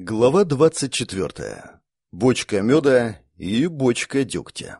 Глава двадцать четвертая. Бочка меда и бочка дегтя.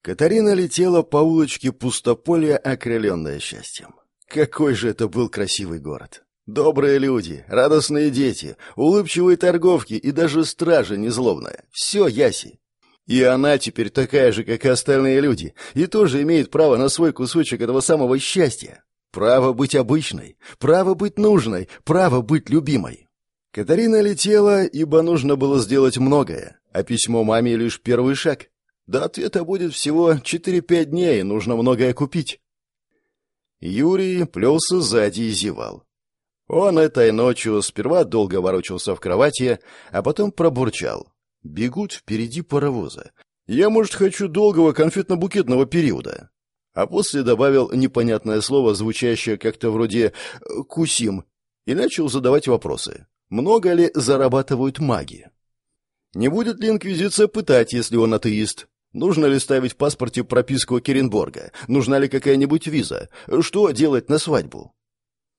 Катарина летела по улочке пустополья, окрыленная счастьем. Какой же это был красивый город! Добрые люди, радостные дети, улыбчивые торговки и даже стража незлобная. Все яси. И она теперь такая же, как и остальные люди, и тоже имеет право на свой кусочек этого самого счастья. Право быть обычной, право быть нужной, право быть любимой. Катарина летела, ибо нужно было сделать многое, а письмо маме лишь первый шаг. До ответа будет всего 4-5 дней, нужно многое купить. Юрий плелся сзади и зевал. Он этой ночью сперва долго ворочался в кровати, а потом пробурчал. Бегут впереди паровоза. Я, может, хочу долгого конфетно-букетного периода а после добавил непонятное слово, звучащее как-то вроде «э, «кусим», и начал задавать вопросы. Много ли зарабатывают маги? Не будет ли Инквизиция пытать, если он атеист? Нужно ли ставить в паспорте прописку Керенборга? Нужна ли какая-нибудь виза? Что делать на свадьбу?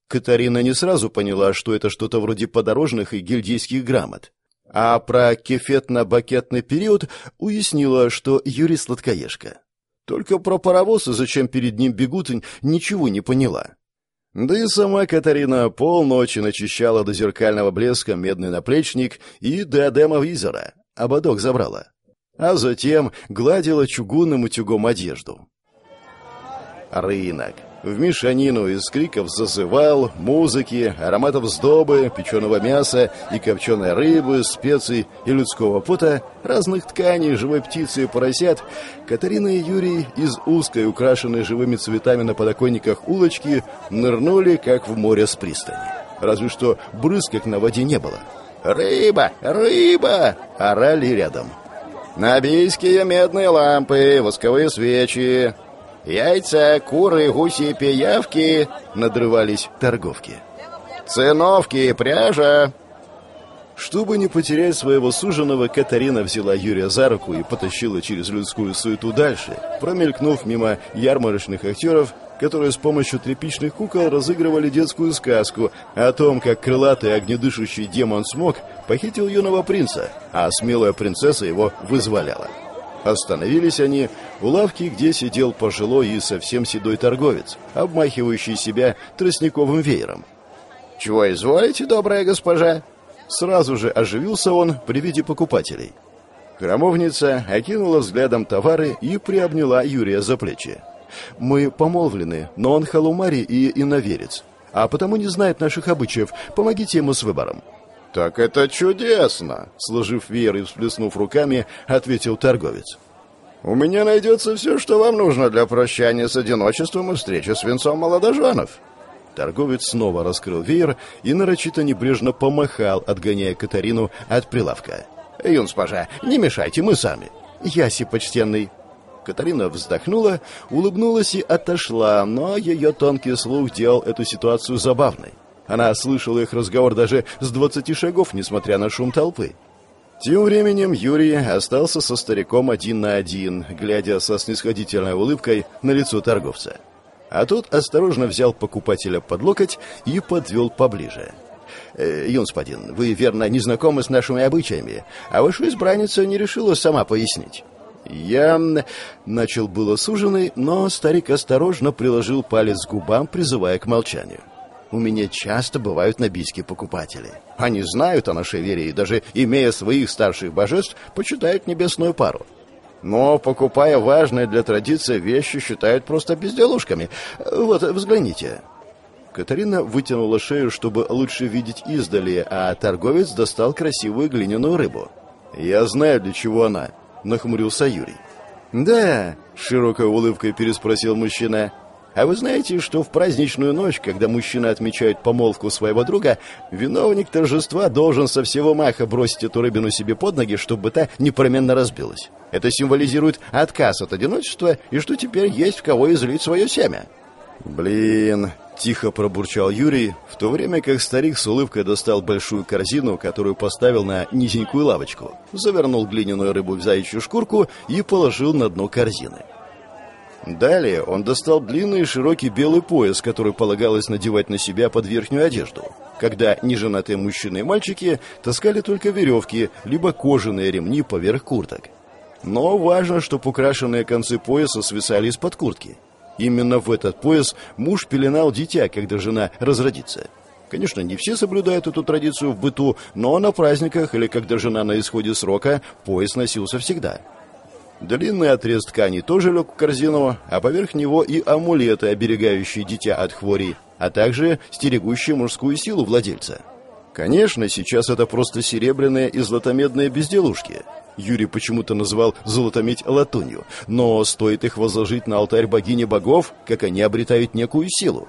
Катарина не сразу поняла, что это что-то вроде подорожных и гильдейских грамот. А про кефетно-бакетный период уяснила, что Юрий сладкоежка. Только про паровоз и зачем перед ним бегут, ничего не поняла. Да и сама Катарина полночи начищала до зеркального блеска медный наплечник и диадема визора, ободок забрала. А затем гладила чугунным утюгом одежду. Рынок. В мешанину из криков зазывал, музыки, ароматов сдобы, печеного мяса и копченой рыбы, специй и людского пота, разных тканей, живой птицы и поросят, Катарина и Юрий из узкой, украшенной живыми цветами на подоконниках улочки, нырнули, как в море с пристани. Разве что брызг, на воде, не было. «Рыба! Рыба!» — орали рядом. «Набийские медные лампы, восковые свечи, Яйца, куры, гуси, пиявки, надрывались торговки. Циновки, пряжа. Чтобы не потерять своего суженого, Катарина взяла Юрия за руку и потащила через людскую суету дальше, промелькнув мимо ярмарочных актеров, которые с помощью тряпичных кукол разыгрывали детскую сказку о том, как крылатый огнедышащий демон Смог похитил юного принца, а смелая принцесса его вызволяла. Остановились они у лавки, где сидел пожилой и совсем седой торговец, обмахивающий себя тростниковым веером. «Чего изволите, добрая госпожа?» Сразу же оживился он при виде покупателей. Храмовница окинула взглядом товары и приобняла Юрия за плечи. «Мы помолвлены, но он халумари и иноверец, а потому не знает наших обычаев. Помогите ему с выбором». «Так это чудесно!» — сложив веер и всплеснув руками, ответил торговец. «У меня найдется все, что вам нужно для прощания с одиночеством и встречи с венцом молодоженов». Торговец снова раскрыл веер и нарочито небрежно помахал, отгоняя Катарину от прилавка. «Юнспажа, не мешайте, мы сами». «Яси, почтенный». Катарина вздохнула, улыбнулась и отошла, но ее тонкий слух делал эту ситуацию забавной. Она слышала их разговор даже с двадцати шагов, несмотря на шум толпы. Тем временем Юрий остался со стариком один на один, глядя со снисходительной улыбкой на лицо торговца. А тот осторожно взял покупателя под локоть и подвел поближе. «Э, «Юнспадин, вы, верно, не знакомы с нашими обычаями, а ваша избранница не решила сама пояснить». «Я...» — начал было суженый, но старик осторожно приложил палец к губам, призывая к молчанию. У меня часто бывают набийские покупатели. Они знают о нашей вере и даже, имея своих старших божеств, почитают небесную пару. Но, покупая важные для традиции вещи, считают просто безделушками. Вот, взгляните». Катарина вытянула шею, чтобы лучше видеть издали, а торговец достал красивую глиняную рыбу. «Я знаю, для чего она», — нахмурился Юрий. «Да», — широкой улыбкой переспросил мужчина, а вы знаете, что в праздничную ночь, когда мужчина отмечает помолвку своего друга, виновник торжества должен со всего маха бросить эту рыбину себе под ноги, чтобы та непременно разбилась. Это символизирует отказ от одиночества и что теперь есть в кого излить свое семя. «Блин!» — тихо пробурчал Юрий, в то время как старик с улыбкой достал большую корзину, которую поставил на низенькую лавочку, завернул глиняную рыбу в заячью шкурку и положил на дно корзины. Далее он достал длинный и широкий белый пояс, который полагалось надевать на себя под верхнюю одежду. когда неженатые мужчины и мальчики таскали только веревки, либо кожаные ремни поверх курток. Но важно, чтобы украшенные концы пояса свисали из-под куртки. Именно в этот пояс муж пеленал дитя, когда жена разродится. Конечно, не все соблюдают эту традицию в быту, но на праздниках или когда жена на исходе срока, пояс носился всегда. Длинный отрез ткани тоже лег в корзину, а поверх него и амулеты, оберегающие дитя от хвори, а также стерегущие мужскую силу владельца. Конечно, сейчас это просто серебряные и златомедные безделушки. Юрий почему-то называл золотомедь латунью, но стоит их возложить на алтарь богини богов, как они обретают некую силу.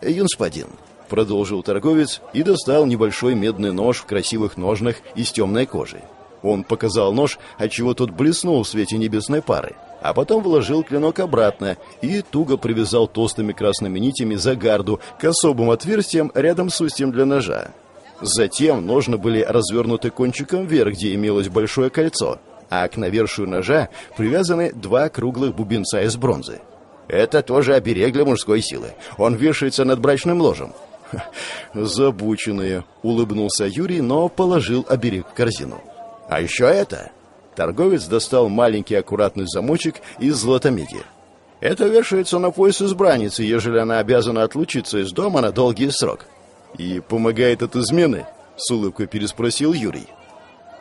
«Юнспадин», — продолжил торговец и достал небольшой медный нож в красивых ножнах из темной кожи. Он показал нож, отчего тот блеснул в свете небесной пары, а потом вложил клинок обратно и туго привязал толстыми красными нитями за гарду к особым отверстиям рядом с устьем для ножа. Затем ножны были развернуты кончиком вверх, где имелось большое кольцо, а к навершию ножа привязаны два круглых бубенца из бронзы. Это тоже оберег для мужской силы. Он вешается над брачным ложем. «Забученные», — улыбнулся Юрий, но положил оберег в корзину. А еще это. Торговец достал маленький аккуратный замочек из золотомеди. Это вешается на пояс избранницы, ежели она обязана отлучиться из дома на долгий срок. И помогает от измены? С улыбкой переспросил Юрий.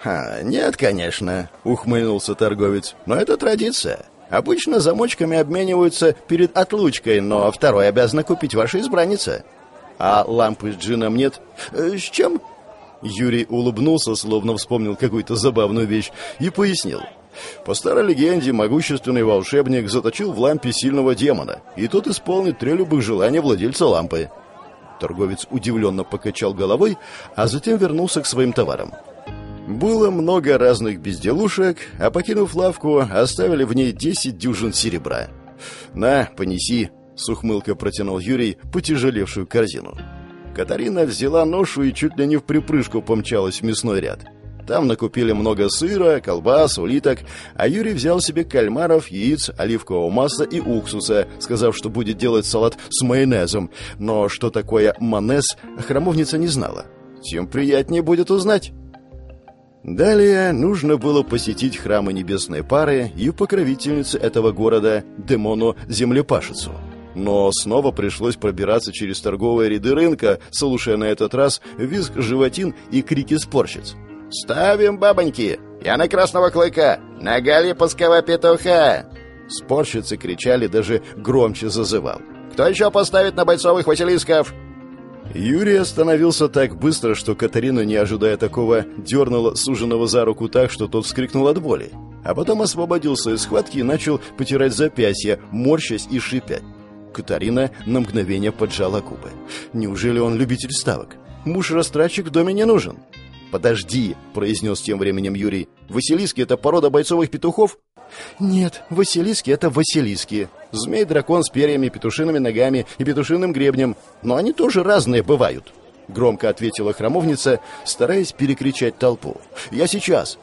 «Ха, нет, конечно», — ухмыльнулся торговец. «Но это традиция. Обычно замочками обмениваются перед отлучкой, но второй обязана купить ваша избранница. А лампы с джином нет? Э, с чем?» Юрий улыбнулся, словно вспомнил какую-то забавную вещь, и пояснил. По старой легенде, могущественный волшебник заточил в лампе сильного демона, и тот исполнит три любых желания владельца лампы. Торговец удивленно покачал головой, а затем вернулся к своим товарам. Было много разных безделушек, а покинув лавку, оставили в ней десять дюжин серебра. «На, понеси», — с ухмылкой протянул Юрий потяжелевшую корзину. Катарина взяла ношу и чуть ли не в припрыжку помчалась в мясной ряд. Там накупили много сыра, колбас, улиток, а Юрий взял себе кальмаров, яиц, оливкового масла и уксуса, сказав, что будет делать салат с майонезом. Но что такое манез, храмовница не знала. Тем приятнее будет узнать. Далее нужно было посетить храмы небесной пары и покровительницы этого города, Демону Землепашицу. Но снова пришлось пробираться через торговые ряды рынка, слушая на этот раз визг животин и крики спорщиц. «Ставим, бабоньки! Я на красного клыка! На галипуского петуха!» Спорщицы кричали, даже громче зазывал. «Кто еще поставит на бойцовых василисков?» Юрий остановился так быстро, что Катарина, не ожидая такого, дернула суженого за руку так, что тот вскрикнул от боли. А потом освободился из схватки и начал потирать запястья, морщась и шипя. Катарина на мгновение поджала губы. Неужели он любитель ставок? Муж-растратчик в доме не нужен. «Подожди», — произнес тем временем Юрий. «Василиски — это порода бойцовых петухов?» «Нет, Василиски — это Василиски. Змей-дракон с перьями, петушиными ногами и петушиным гребнем. Но они тоже разные бывают», — громко ответила храмовница, стараясь перекричать толпу. «Я сейчас».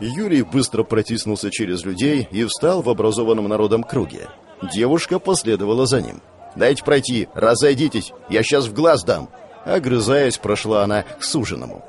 Юрий быстро протиснулся через людей и встал в образованном народом круге. Девушка последовала за ним. «Дайте пройти, разойдитесь, я сейчас в глаз дам!» Огрызаясь, прошла она к суженому.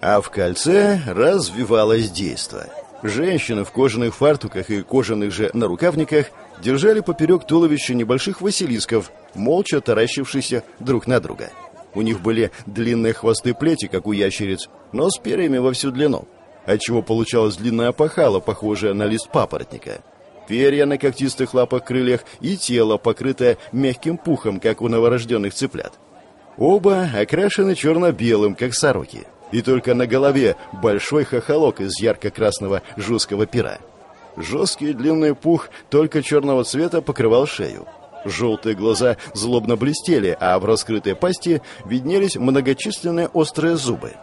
А в кольце развивалось действо. Женщины в кожаных фартуках и кожаных же нарукавниках держали поперек туловища небольших василисков, молча таращившихся друг на друга. У них были длинные хвосты плети, как у ящериц, но с перьями во всю длину, отчего получалась длинная пахала, похожая на лист папоротника перья на когтистых лапах-крыльях и тело, покрытое мягким пухом, как у новорожденных цыплят. Оба окрашены черно-белым, как сороки, и только на голове большой хохолок из ярко-красного жесткого пера. Жесткий длинный пух только черного цвета покрывал шею. Желтые глаза злобно блестели, а в раскрытой пасти виднелись многочисленные острые зубы.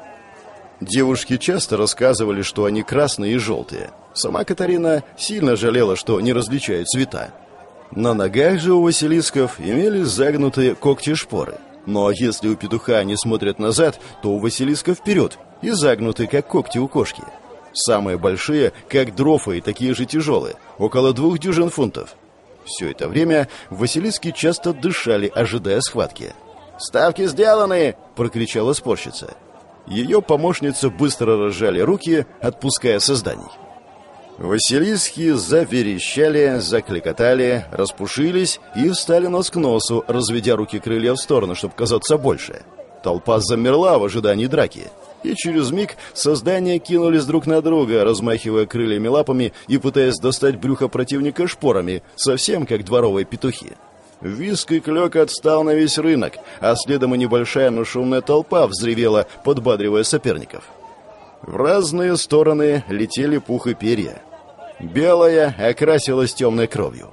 Девушки часто рассказывали, что они красные и желтые. Сама Катарина сильно жалела, что не различают цвета. На ногах же у василисков имелись загнутые когти-шпоры. Но если у петуха они смотрят назад, то у василиска вперед и загнуты, как когти у кошки. Самые большие, как дрофы, и такие же тяжелые, около двух дюжин фунтов. Все это время василиски часто дышали, ожидая схватки. «Ставки сделаны!» — прокричала спорщица. Ее помощницы быстро разжали руки, отпуская созданий. Василиски заверещали, закликотали, распушились и встали нос к носу, разведя руки крылья в сторону, чтобы казаться больше. Толпа замерла в ожидании драки. И через миг создания кинулись друг на друга, размахивая крыльями лапами и пытаясь достать брюхо противника шпорами, совсем как дворовые петухи. Виск и клёк отстал на весь рынок, а следом и небольшая, но шумная толпа взревела, подбадривая соперников. В разные стороны летели пух и перья. Белая окрасилась темной кровью.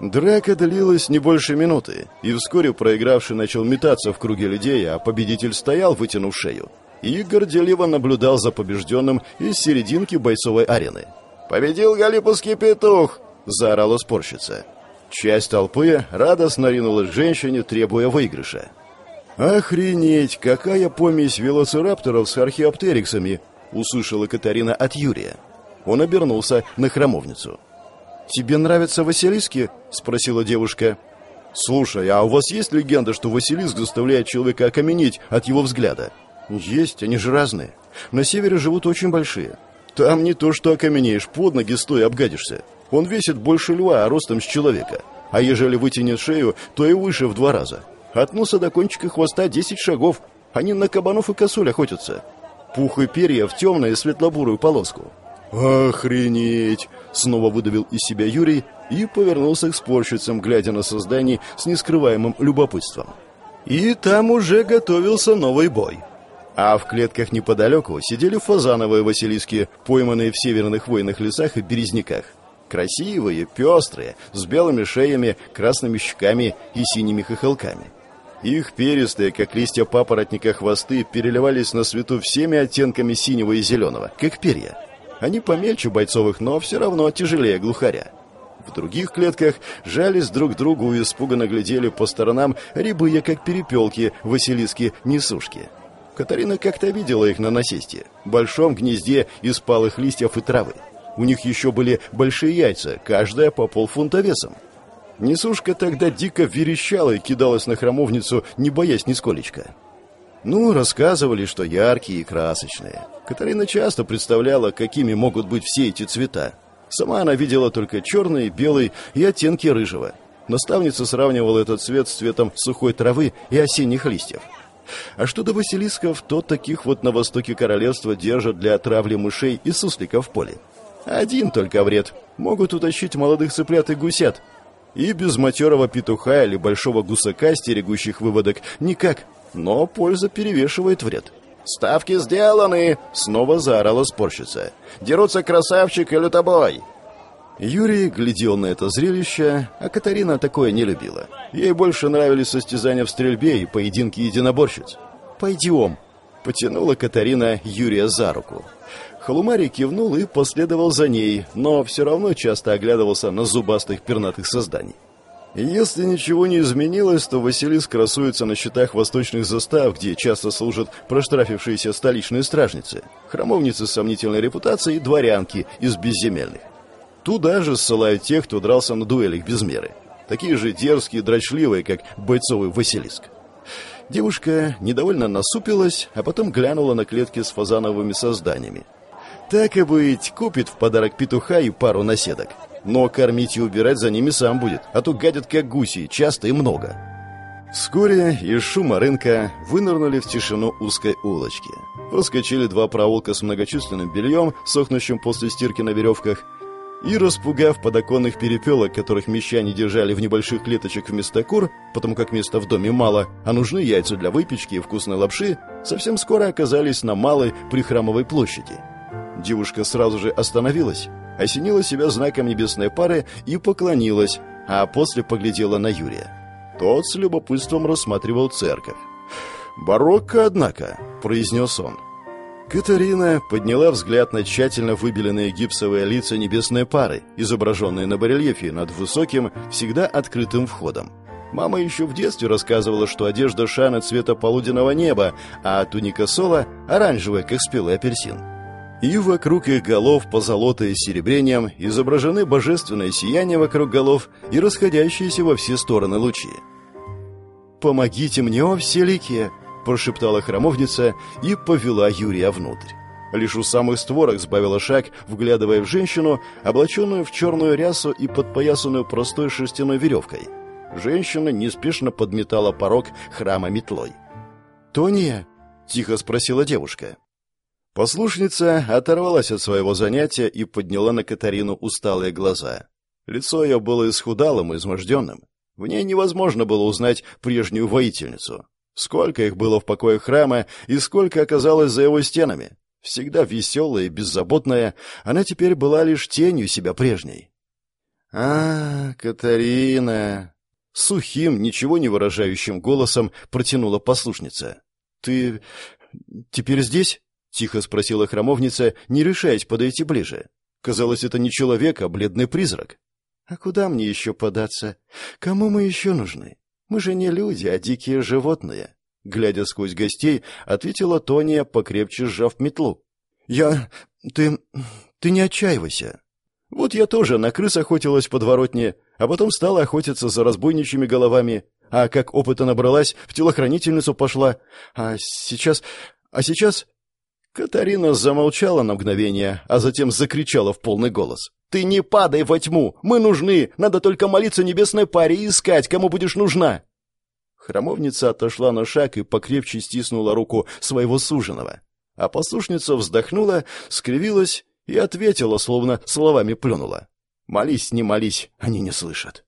Драка длилась не больше минуты, и вскоре проигравший начал метаться в круге людей, а победитель стоял, вытянув шею, и горделиво наблюдал за побежденным из серединки бойцовой арены. «Победил галиповский петух!» — заорала спорщица. Часть толпы радостно ринулась к женщине, требуя выигрыша. «Охренеть, какая помесь велоцирапторов с археоптериксами!» — услышала Катарина от Юрия. Он обернулся на храмовницу. «Тебе нравятся Василиски?» — спросила девушка. «Слушай, а у вас есть легенда, что Василиск заставляет человека окаменеть от его взгляда?» «Есть, они же разные. На севере живут очень большие. Там не то, что окаменеешь, под ноги стоя обгадишься. Он весит больше льва, а ростом с человека. А ежели вытянет шею, то и выше в два раза. От носа до кончика хвоста десять шагов. Они на кабанов и косуль охотятся. Пух и перья в темную светлобурую полоску. «Охренеть!» — снова выдавил из себя Юрий и повернулся к спорщицам, глядя на создание с нескрываемым любопытством. И там уже готовился новый бой. А в клетках неподалеку сидели фазановые василиски, пойманные в северных войнах лесах и березняках. Красивые, пестрые, с белыми шеями, красными щеками и синими хохолками. Их перистые, как листья папоротника, хвосты переливались на свету всеми оттенками синего и зеленого, как перья. Они помельче бойцовых, но все равно тяжелее глухаря. В других клетках жались друг другу и испуганно глядели по сторонам рябые, как перепелки, василиски-несушки. Катарина как-то видела их на насесте, большом гнезде из палых листьев и травы. У них еще были большие яйца, каждая по полфунта весом. Несушка тогда дико верещала и кидалась на храмовницу, не боясь нисколечко. Ну, рассказывали, что яркие и красочные. Катарина часто представляла, какими могут быть все эти цвета. Сама она видела только черный, белый и оттенки рыжего. Наставница сравнивала этот цвет с цветом сухой травы и осенних листьев. А что до василисков, то таких вот на востоке королевства держат для отравли мышей и сусликов в поле. Один только вред. Могут утащить молодых цыплят и гусят. И без матерого петуха или большого гусака, стерегущих выводок, никак но польза перевешивает вред. «Ставки сделаны!» — снова заорала спорщица. «Дерутся красавчик и лютобой!» Юрий глядел на это зрелище, а Катарина такое не любила. Ей больше нравились состязания в стрельбе и поединки единоборщиц. «Пойдем!» — потянула Катарина Юрия за руку. Халумарий кивнул и последовал за ней, но все равно часто оглядывался на зубастых пернатых созданий. Если ничего не изменилось, то Василиск красуется на счетах восточных застав, где часто служат проштрафившиеся столичные стражницы, храмовницы с сомнительной репутацией и дворянки из безземельных. Туда же ссылают тех, кто дрался на дуэлях без меры. Такие же дерзкие и дрочливые, как бойцовый Василиск. Девушка недовольно насупилась, а потом глянула на клетки с фазановыми созданиями. Так и быть, купит в подарок петуха и пару наседок но кормить и убирать за ними сам будет, а то гадят как гуси, часто и много. Вскоре из шума рынка вынырнули в тишину узкой улочки. Проскочили два проулка с многочисленным бельем, сохнущим после стирки на веревках, и, распугав подоконных перепелок, которых мещане держали в небольших клеточек вместо кур, потому как места в доме мало, а нужны яйца для выпечки и вкусной лапши, совсем скоро оказались на малой прихрамовой площади. Девушка сразу же остановилась, осенила себя знаком небесной пары и поклонилась, а после поглядела на Юрия. Тот с любопытством рассматривал церковь. «Барокко, однако», — произнес он. Катарина подняла взгляд на тщательно выбеленные гипсовые лица небесной пары, изображенные на барельефе над высоким, всегда открытым входом. Мама еще в детстве рассказывала, что одежда Шана цвета полуденного неба, а туника Сола оранжевая, как спелый апельсин и вокруг их голов, позолотые серебрением, изображены божественное сияние вокруг голов и расходящиеся во все стороны лучи. помогите мне, о вселике!» — прошептала храмовница и повела Юрия внутрь. Лишь у самых створок сбавила шаг, вглядывая в женщину, облаченную в черную рясу и подпоясанную простой шерстяной веревкой. Женщина неспешно подметала порог храма метлой. «Тония?» — тихо спросила девушка. Послушница оторвалась от своего занятия и подняла на Катарину усталые глаза. Лицо ее было исхудалым и изможденным. В ней невозможно было узнать прежнюю воительницу. Сколько их было в покое храма и сколько оказалось за его стенами. Всегда веселая и беззаботная, она теперь была лишь тенью себя прежней. «А, Катарина!» Сухим, ничего не выражающим голосом протянула послушница. «Ты теперь здесь?» — тихо спросила храмовница, не решаясь подойти ближе. Казалось, это не человек, а бледный призрак. «А куда мне еще податься? Кому мы еще нужны? Мы же не люди, а дикие животные». Глядя сквозь гостей, ответила Тония, покрепче сжав метлу. «Я... ты... ты не отчаивайся. Вот я тоже на крыс охотилась подворотне, а потом стала охотиться за разбойничьими головами, а как опыта набралась, в телохранительницу пошла. А сейчас... А сейчас...» Катарина замолчала на мгновение, а затем закричала в полный голос. «Ты не падай во тьму! Мы нужны! Надо только молиться небесной паре и искать, кому будешь нужна!» Храмовница отошла на шаг и покрепче стиснула руку своего суженого. А послушница вздохнула, скривилась и ответила, словно словами плюнула. «Молись, не молись, они не слышат».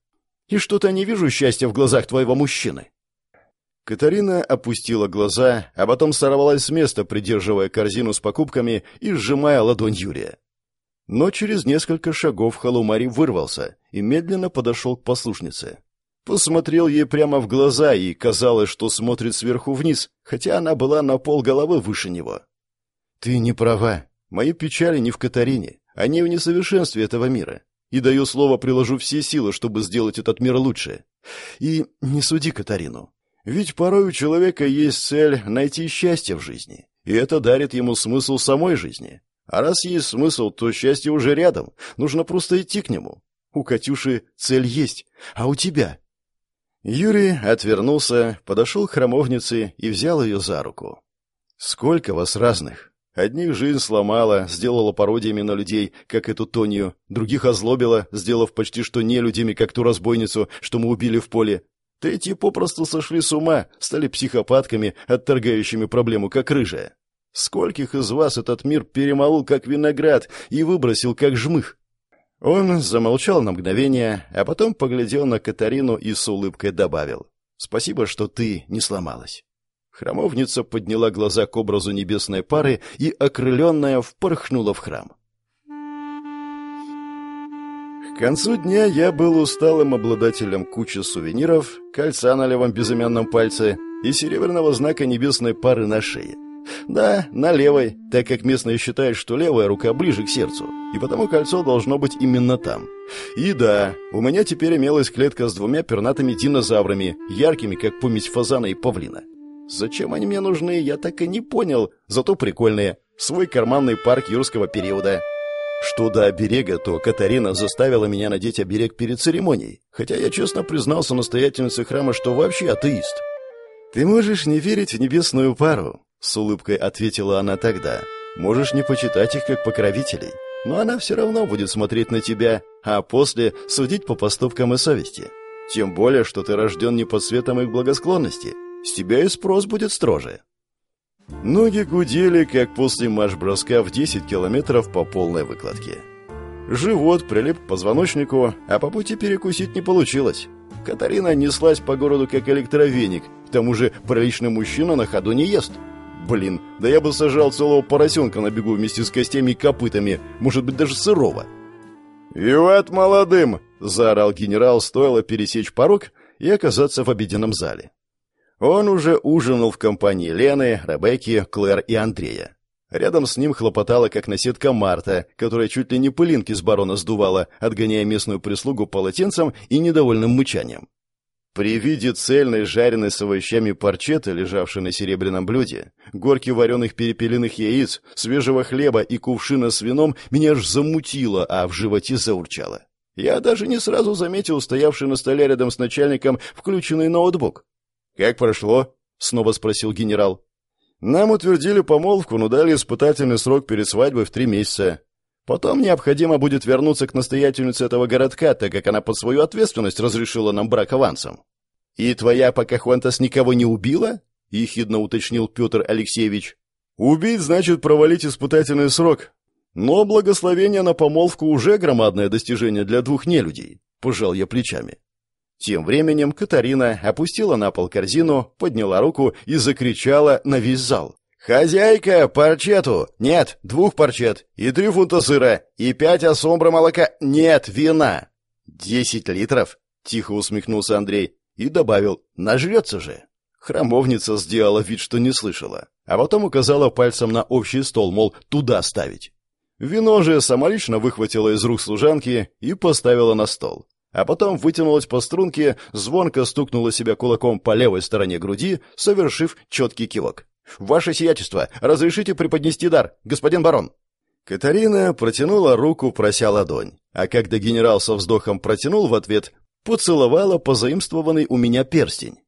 И что-то не вижу счастья в глазах твоего мужчины». Катарина опустила глаза, а потом сорвалась с места, придерживая корзину с покупками и сжимая ладонь Юрия. Но через несколько шагов Халумари вырвался и медленно подошел к послушнице. Посмотрел ей прямо в глаза, и казалось, что смотрит сверху вниз, хотя она была на пол головы выше него. «Ты не права. Мои печали не в Катарине, они в несовершенстве этого мира и даю слово, приложу все силы, чтобы сделать этот мир лучше. И не суди Катарину. Ведь порой у человека есть цель найти счастье в жизни, и это дарит ему смысл самой жизни. А раз есть смысл, то счастье уже рядом, нужно просто идти к нему. У Катюши цель есть, а у тебя? Юрий отвернулся, подошел к храмовнице и взял ее за руку. «Сколько вас разных! Одних жизнь сломала, сделала пародиями на людей, как эту Тонию, других озлобила, сделав почти что не людьми, как ту разбойницу, что мы убили в поле. Третьи попросту сошли с ума, стали психопатками, отторгающими проблему, как рыжая. Скольких из вас этот мир перемолол, как виноград, и выбросил, как жмых? Он замолчал на мгновение, а потом поглядел на Катарину и с улыбкой добавил. «Спасибо, что ты не сломалась». Храмовница подняла глаза к образу небесной пары и, окрыленная, впорхнула в храм. К концу дня я был усталым обладателем кучи сувениров, кольца на левом безымянном пальце и серебряного знака небесной пары на шее. Да, на левой, так как местные считают, что левая рука ближе к сердцу, и потому кольцо должно быть именно там. И да, у меня теперь имелась клетка с двумя пернатыми динозаврами, яркими, как помесь фазана и павлина. Зачем они мне нужны, я так и не понял, зато прикольные. Свой карманный парк юрского периода. Что до оберега, то Катарина заставила меня надеть оберег перед церемонией, хотя я честно признался настоятельнице храма, что вообще атеист. «Ты можешь не верить в небесную пару», — с улыбкой ответила она тогда. «Можешь не почитать их как покровителей, но она все равно будет смотреть на тебя, а после судить по поступкам и совести. Тем более, что ты рожден не под светом их благосклонности, с тебя и спрос будет строже. Ноги гудели, как после марш-броска в 10 километров по полной выкладке. Живот прилип к позвоночнику, а по пути перекусить не получилось. Катарина неслась по городу как электровеник, к тому же приличный мужчина на ходу не ест. Блин, да я бы сажал целого поросенка на бегу вместе с костями и копытами, может быть, даже сырого. «Виват молодым!» — заорал генерал, стоило пересечь порог и оказаться в обеденном зале. Он уже ужинал в компании Лены, Ребекки, Клэр и Андрея. Рядом с ним хлопотала как наседка Марта, которая чуть ли не пылинки с барона сдувала, отгоняя местную прислугу полотенцем и недовольным мычанием. При виде цельной жареной с овощами парчеты, лежавшей на серебряном блюде, горки вареных перепелиных яиц, свежего хлеба и кувшина с вином меня аж замутило, а в животе заурчало. Я даже не сразу заметил стоявший на столе рядом с начальником включенный ноутбук. «Как прошло?» — снова спросил генерал. «Нам утвердили помолвку, но дали испытательный срок перед свадьбой в три месяца. Потом необходимо будет вернуться к настоятельнице этого городка, так как она под свою ответственность разрешила нам брак авансом. «И твоя Покахонтас никого не убила?» — ехидно уточнил Петр Алексеевич. «Убить значит провалить испытательный срок. Но благословение на помолвку уже громадное достижение для двух нелюдей», — пожал я плечами. Тем временем Катарина опустила на пол корзину, подняла руку и закричала на весь зал. «Хозяйка, парчету! Нет, двух парчет! И три фунта сыра! И пять осомбра молока! Нет, вина!» «Десять литров?» — тихо усмехнулся Андрей и добавил «Нажрется же!» Храмовница сделала вид, что не слышала, а потом указала пальцем на общий стол, мол, туда ставить. Вино же самолично выхватила из рук служанки и поставила на стол. А потом вытянулась по струнке, звонко стукнула себя кулаком по левой стороне груди, совершив четкий кивок. «Ваше сиятельство, разрешите преподнести дар, господин барон?» Катарина протянула руку, прося ладонь, а когда генерал со вздохом протянул в ответ, поцеловала позаимствованный у меня перстень.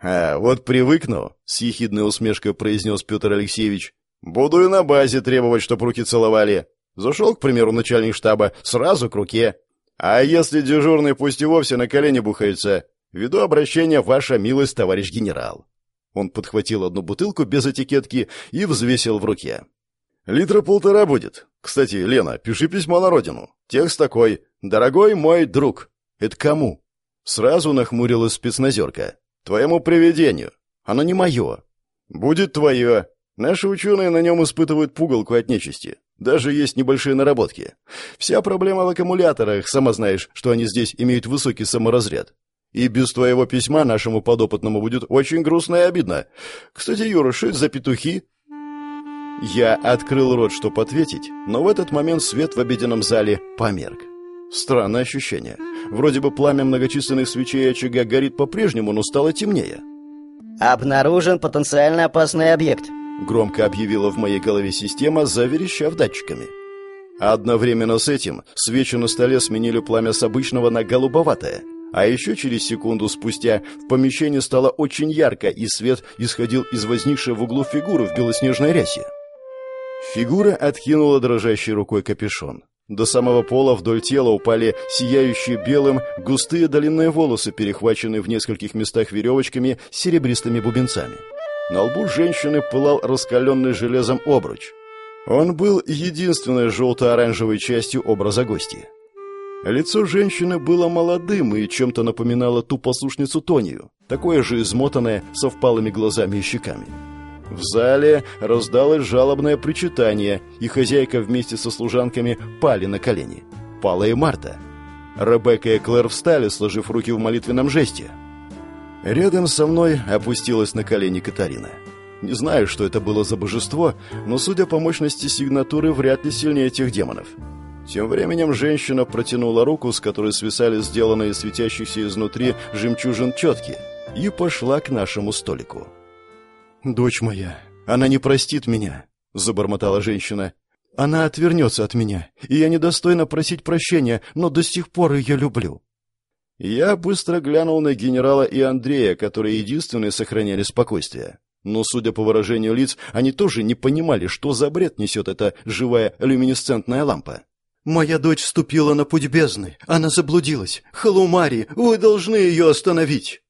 «А, вот привыкну», — с ехидной усмешкой произнес Петр Алексеевич. «Буду и на базе требовать, чтоб руки целовали. Зашел, к примеру, начальник штаба, сразу к руке. А если дежурный пусть и вовсе на колени бухается, веду обращение, ваша милость, товарищ генерал». Он подхватил одну бутылку без этикетки и взвесил в руке. «Литра полтора будет. Кстати, Лена, пиши письмо на родину. Текст такой. «Дорогой мой друг». Это кому? Сразу нахмурилась спецназерка. Твоему привидению. Оно не мое. Будет твое. Наши ученые на нем испытывают пугалку от нечисти. Даже есть небольшие наработки. Вся проблема в аккумуляторах. Сама знаешь, что они здесь имеют высокий саморазряд. И без твоего письма нашему подопытному будет очень грустно и обидно. Кстати, Юра, что это за петухи?» Я открыл рот, чтобы ответить, но в этот момент свет в обеденном зале померк. Странное ощущение. Вроде бы пламя многочисленных свечей очага горит по-прежнему, но стало темнее. «Обнаружен потенциально опасный объект», — громко объявила в моей голове система, заверещав датчиками. Одновременно с этим свечи на столе сменили пламя с обычного на голубоватое — а еще через секунду спустя в помещении стало очень ярко, и свет исходил из возникшей в углу фигуры в белоснежной рясе. Фигура откинула дрожащей рукой капюшон. До самого пола вдоль тела упали сияющие белым густые длинные волосы, перехваченные в нескольких местах веревочками серебристыми бубенцами. На лбу женщины пылал раскаленный железом обруч. Он был единственной желто-оранжевой частью образа гостя. Лицо женщины было молодым и чем-то напоминало ту послушницу Тонию, такое же измотанное, со впалыми глазами и щеками. В зале раздалось жалобное причитание, и хозяйка вместе со служанками пали на колени. Пала и Марта. Ребекка и Клэр встали, сложив руки в молитвенном жесте. Рядом со мной опустилась на колени Катарина. Не знаю, что это было за божество, но, судя по мощности сигнатуры, вряд ли сильнее тех демонов. Тем временем женщина протянула руку, с которой свисали сделанные светящиеся изнутри жемчужин четки, и пошла к нашему столику. «Дочь моя, она не простит меня», — забормотала женщина. «Она отвернется от меня, и я недостойна просить прощения, но до сих пор ее люблю». Я быстро глянул на генерала и Андрея, которые единственные сохраняли спокойствие. Но, судя по выражению лиц, они тоже не понимали, что за бред несет эта живая люминесцентная лампа. «Моя дочь вступила на путь бездны. Она заблудилась. Халумари, вы должны ее остановить!»